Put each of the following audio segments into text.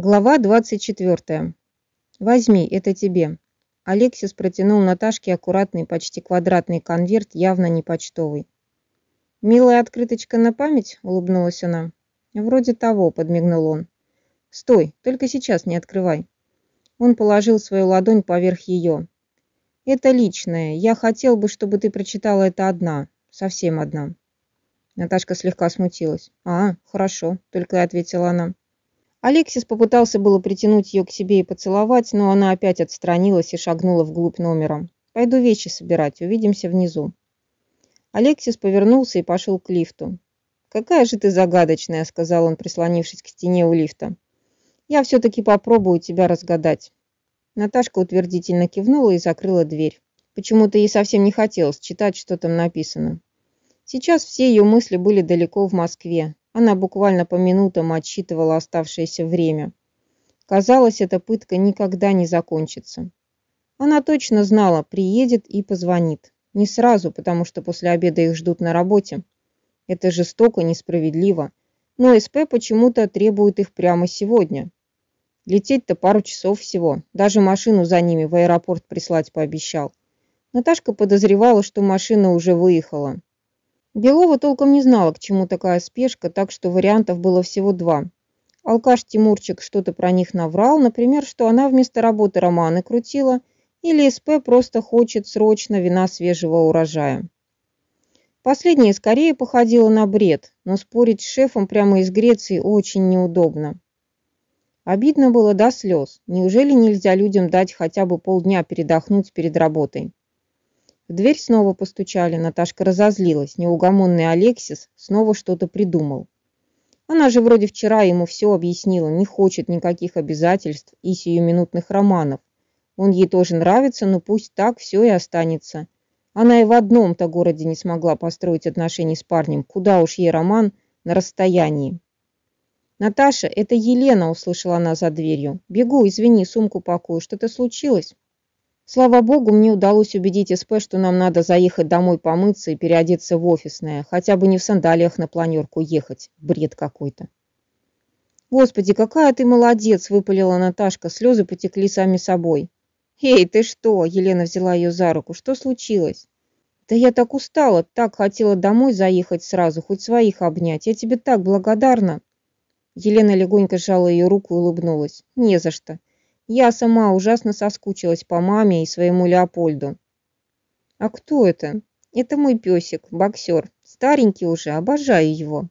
Глава 24. Возьми, это тебе. Алексис протянул Наташке аккуратный, почти квадратный конверт, явно не почтовый. «Милая открыточка на память?» – улыбнулась она. «Вроде того», – подмигнул он. «Стой, только сейчас не открывай». Он положил свою ладонь поверх ее. «Это личное. Я хотел бы, чтобы ты прочитала это одна. Совсем одна». Наташка слегка смутилась. «А, хорошо», – только и ответила она. Алексис попытался было притянуть ее к себе и поцеловать, но она опять отстранилась и шагнула вглубь номера. «Пойду вещи собирать, увидимся внизу». Алексис повернулся и пошел к лифту. «Какая же ты загадочная», — сказал он, прислонившись к стене у лифта. «Я все-таки попробую тебя разгадать». Наташка утвердительно кивнула и закрыла дверь. Почему-то ей совсем не хотелось читать, что там написано. Сейчас все ее мысли были далеко в Москве, она буквально по минутам отсчитывала оставшееся время. Казалось, эта пытка никогда не закончится. Она точно знала, приедет и позвонит. Не сразу, потому что после обеда их ждут на работе. Это жестоко, несправедливо. Но СП почему-то требует их прямо сегодня. Лететь-то пару часов всего. Даже машину за ними в аэропорт прислать пообещал. Наташка подозревала, что машина уже выехала. Белова толком не знала, к чему такая спешка, так что вариантов было всего два. Алкаш Тимурчик что-то про них наврал, например, что она вместо работы романы крутила, или СП просто хочет срочно вина свежего урожая. Последнее скорее походило на бред, но спорить с шефом прямо из Греции очень неудобно. Обидно было до слез. Неужели нельзя людям дать хотя бы полдня передохнуть перед работой? В дверь снова постучали. Наташка разозлилась. Неугомонный Алексис снова что-то придумал. Она же вроде вчера ему все объяснила, не хочет никаких обязательств и сиюминутных романов. Он ей тоже нравится, но пусть так все и останется. Она и в одном-то городе не смогла построить отношения с парнем. Куда уж ей роман на расстоянии. «Наташа, это Елена!» – услышала она за дверью. «Бегу, извини, сумку пакую. Что-то случилось?» Слава богу, мне удалось убедить СП, что нам надо заехать домой помыться и переодеться в офисное, хотя бы не в сандалиях на планерку ехать. Бред какой-то. Господи, какая ты молодец, выпалила Наташка, слезы потекли сами собой. Эй, ты что? Елена взяла ее за руку. Что случилось? Да я так устала, так хотела домой заехать сразу, хоть своих обнять. Я тебе так благодарна. Елена легонько сжала ее руку и улыбнулась. Не за что. Я сама ужасно соскучилась по маме и своему Леопольду. А кто это? Это мой песик, боксер. Старенький уже, обожаю его.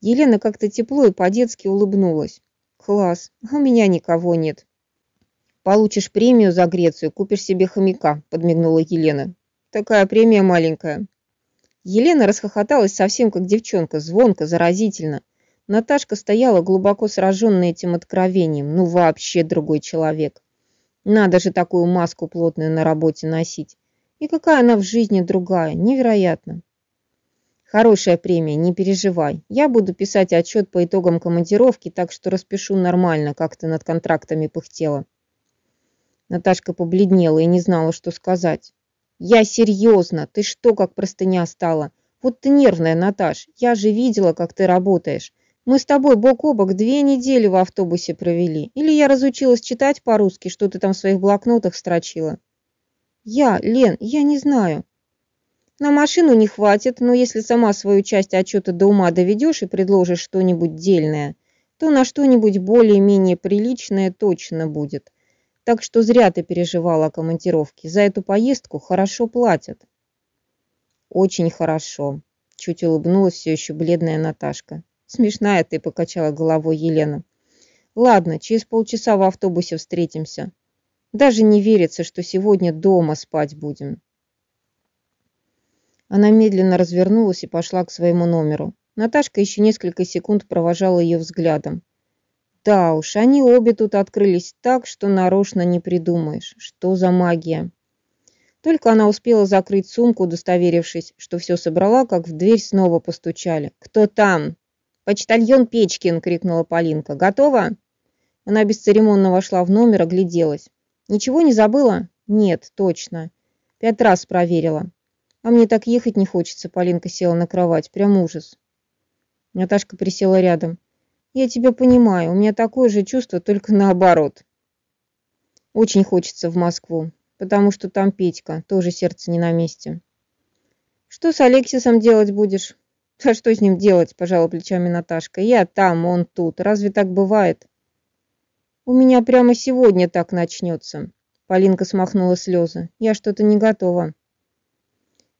Елена как-то тепло и по-детски улыбнулась. Класс, у меня никого нет. Получишь премию за Грецию, купишь себе хомяка, подмигнула Елена. Такая премия маленькая. Елена расхохоталась совсем как девчонка, звонко, заразительно. Наташка стояла глубоко сраженная этим откровением. Ну вообще другой человек. Надо же такую маску плотную на работе носить. И какая она в жизни другая. Невероятно. Хорошая премия, не переживай. Я буду писать отчет по итогам командировки, так что распишу нормально, как ты над контрактами пыхтела. Наташка побледнела и не знала, что сказать. Я серьезно. Ты что, как простыня стала? Вот ты нервная, Наташ. Я же видела, как ты работаешь. Мы с тобой бок о бок две недели в автобусе провели. Или я разучилась читать по-русски, что ты там в своих блокнотах строчила? Я, Лен, я не знаю. На машину не хватит, но если сама свою часть отчета до ума доведешь и предложишь что-нибудь дельное, то на что-нибудь более-менее приличное точно будет. Так что зря ты переживала о командировке. За эту поездку хорошо платят. Очень хорошо. Чуть улыбнулась все еще бледная Наташка. Смешная ты, покачала головой Елена. Ладно, через полчаса в автобусе встретимся. Даже не верится, что сегодня дома спать будем. Она медленно развернулась и пошла к своему номеру. Наташка еще несколько секунд провожала ее взглядом. Да уж, они обе тут открылись так, что нарочно не придумаешь. Что за магия? Только она успела закрыть сумку, удостоверившись, что все собрала, как в дверь снова постучали. «Кто там?» «Почтальон Печкин!» — крикнула Полинка. «Готова?» Она бесцеремонно вошла в номер, огляделась. «Ничего не забыла?» «Нет, точно. Пять раз проверила. А мне так ехать не хочется», — Полинка села на кровать. Прям ужас. Наташка присела рядом. Я тебя понимаю, у меня такое же чувство, только наоборот. Очень хочется в Москву, потому что там Петька, тоже сердце не на месте. Что с Алексисом делать будешь? А что с ним делать, пожала плечами Наташка. Я там, он тут. Разве так бывает? У меня прямо сегодня так начнется. Полинка смахнула слезы. Я что-то не готова.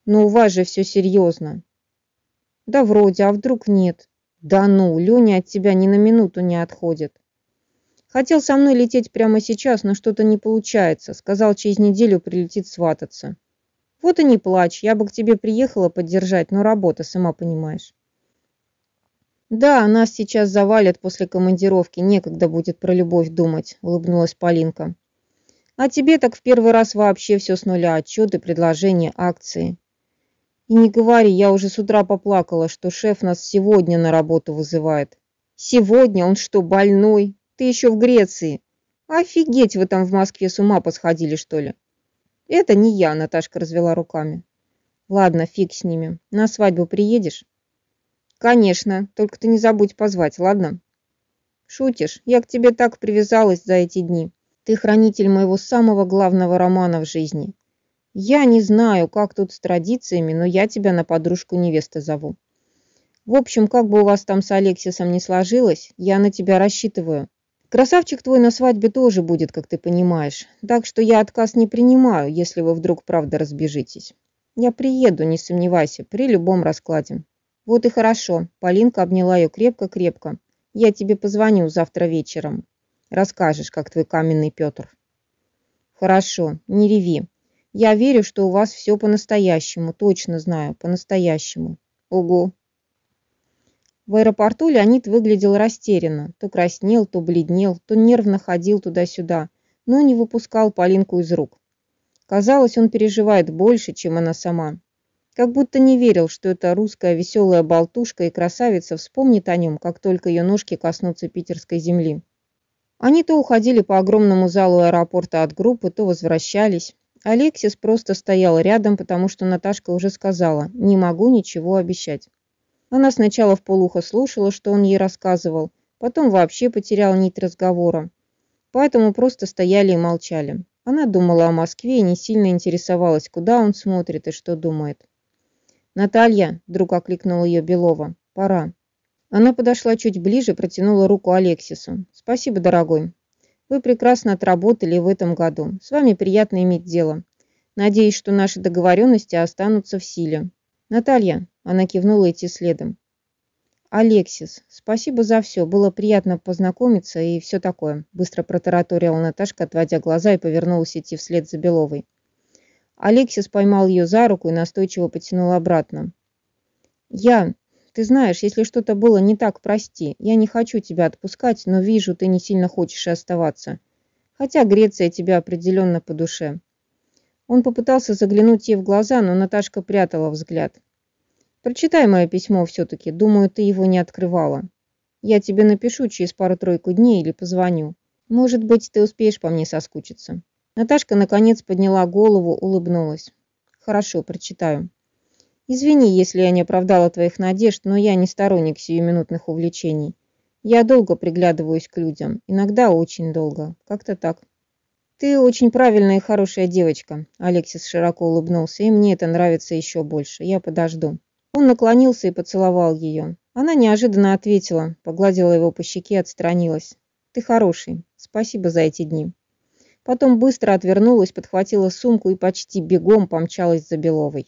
Но у вас же все серьезно. Да вроде, а вдруг нет? Да ну, Леня от тебя ни на минуту не отходит. Хотел со мной лететь прямо сейчас, но что-то не получается. Сказал, через неделю прилетит свататься. Вот и не плачь, я бы к тебе приехала поддержать, но работа, сама понимаешь. Да, нас сейчас завалят после командировки, некогда будет про любовь думать, улыбнулась Полинка. А тебе так в первый раз вообще все с нуля, отчеты, предложения, акции. И не говори, я уже с утра поплакала, что шеф нас сегодня на работу вызывает. Сегодня? Он что, больной? Ты еще в Греции. Офигеть, вы там в Москве с ума посходили, что ли? Это не я, Наташка развела руками. Ладно, фиг с ними. На свадьбу приедешь? Конечно, только ты не забудь позвать, ладно? Шутишь? Я к тебе так привязалась за эти дни. Ты хранитель моего самого главного романа в жизни. Я не знаю, как тут с традициями, но я тебя на подружку невесты зову. В общем, как бы у вас там с Алексисом не сложилось, я на тебя рассчитываю. Красавчик твой на свадьбе тоже будет, как ты понимаешь. Так что я отказ не принимаю, если вы вдруг правда разбежитесь. Я приеду, не сомневайся, при любом раскладе. Вот и хорошо. Полинка обняла ее крепко-крепко. Я тебе позвоню завтра вечером. Расскажешь, как твой каменный Петр. Хорошо, не реви. Я верю, что у вас все по-настоящему, точно знаю, по-настоящему. Ого, в аэропорту Леонид выглядел растерянно. То краснел, то бледнел, то нервно ходил туда-сюда, но не выпускал Полинку из рук. Казалось, он переживает больше, чем она сама. Как будто не верил, что эта русская веселая болтушка и красавица вспомнит о нем, как только ее ножки коснутся питерской земли. Они то уходили по огромному залу аэропорта от группы, то возвращались. Алексис просто стоял рядом, потому что Наташка уже сказала «не могу ничего обещать». Она сначала в полухо слушала, что он ей рассказывал, потом вообще потеряла нить разговора. Поэтому просто стояли и молчали. Она думала о Москве и не сильно интересовалась, куда он смотрит и что думает. «Наталья», — вдруг окликнула ее Белова, — «пора». Она подошла чуть ближе, протянула руку Алексису. «Спасибо, дорогой. Вы прекрасно отработали в этом году. С вами приятно иметь дело. Надеюсь, что наши договоренности останутся в силе. Наталья, она кивнула идти следом. «Алексис, спасибо за все. Было приятно познакомиться и все такое», быстро протараторила Наташка, отводя глаза и повернулась идти вслед за Беловой. Алексис поймал ее за руку и настойчиво потянул обратно. «Я... Ты знаешь, если что-то было не так, прости. Я не хочу тебя отпускать, но вижу, ты не сильно хочешь оставаться. Хотя Греция тебе определенно по душе». Он попытался заглянуть ей в глаза, но Наташка прятала взгляд. Прочитай мое письмо все-таки. Думаю, ты его не открывала. Я тебе напишу через пару-тройку дней или позвоню. Может быть, ты успеешь по мне соскучиться. Наташка наконец подняла голову, улыбнулась. Хорошо, прочитаю. Извини, если я не оправдала твоих надежд, но я не сторонник сиюминутных увлечений. Я долго приглядываюсь к людям, иногда очень долго. Как-то так. Ты очень правильная и хорошая девочка, Алексис широко улыбнулся, и мне это нравится еще больше. Я подожду. Он наклонился и поцеловал ее. Она неожиданно ответила, погладила его по щеке и отстранилась. «Ты хороший. Спасибо за эти дни». Потом быстро отвернулась, подхватила сумку и почти бегом помчалась за Беловой.